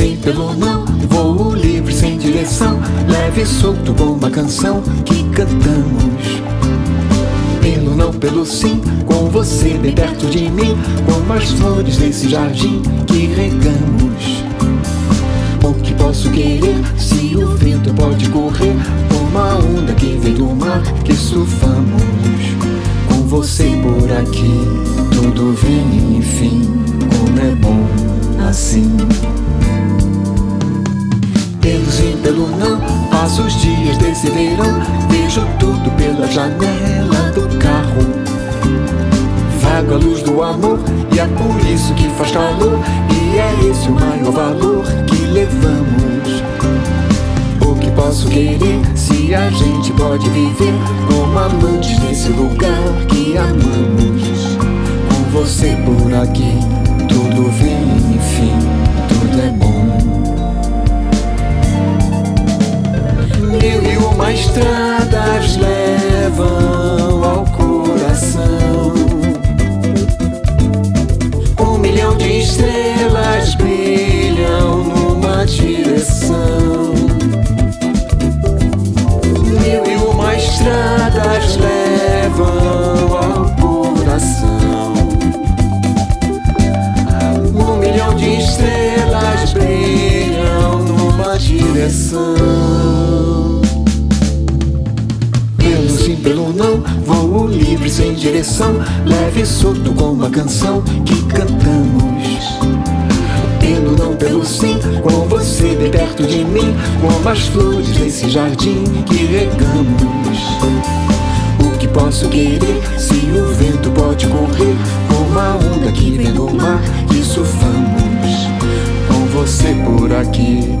sim, pelo não, voo livre sem direção, leve e solto como uma canção que cantamos. Pelo não, pelo sim, com você bem perto de mim, como as flores desse jardim que regamos. O que posso querer se o vento pode correr como a onda que vem do mar que surfamos? Com você por aqui, tudo vem enfim, como é bom assim. Pelo não, passo os dias desse verão, vejo tudo pela janela do carro. Vaga a luz do amor, e é por isso que faz calor, e é esse o maior valor que levamos. O que posso querer se a gente pode viver como amantes nesse lugar que amamos? Com você por aqui, estradas levam ao coração. Um milhão de estrelas brilham numa direção. Mil e uma estradas levam ao coração. Um milhão de estrelas brilham numa direção. Direção, leve e solto como uma canção que cantamos. Pelo não, pelo sim, com você bem perto de mim, como as flores desse jardim que regamos. O que posso querer se o vento pode correr como a onda que vem do mar que surfamos? Com você por aqui,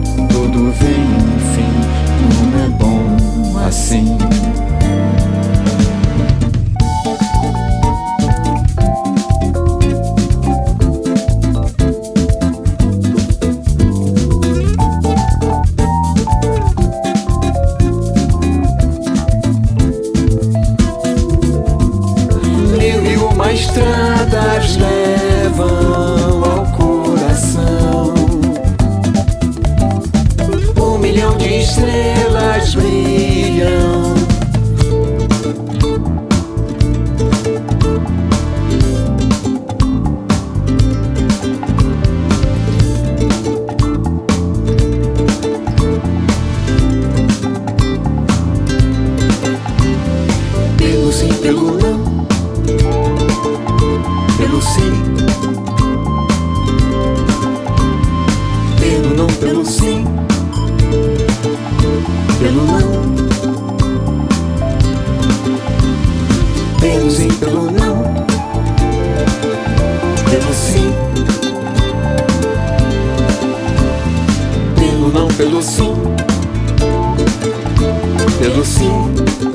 Pelo sim. Pelo não. Pelo sim, pelo não. Pelo sim. Pelo não, pelo sim. Pelo sim.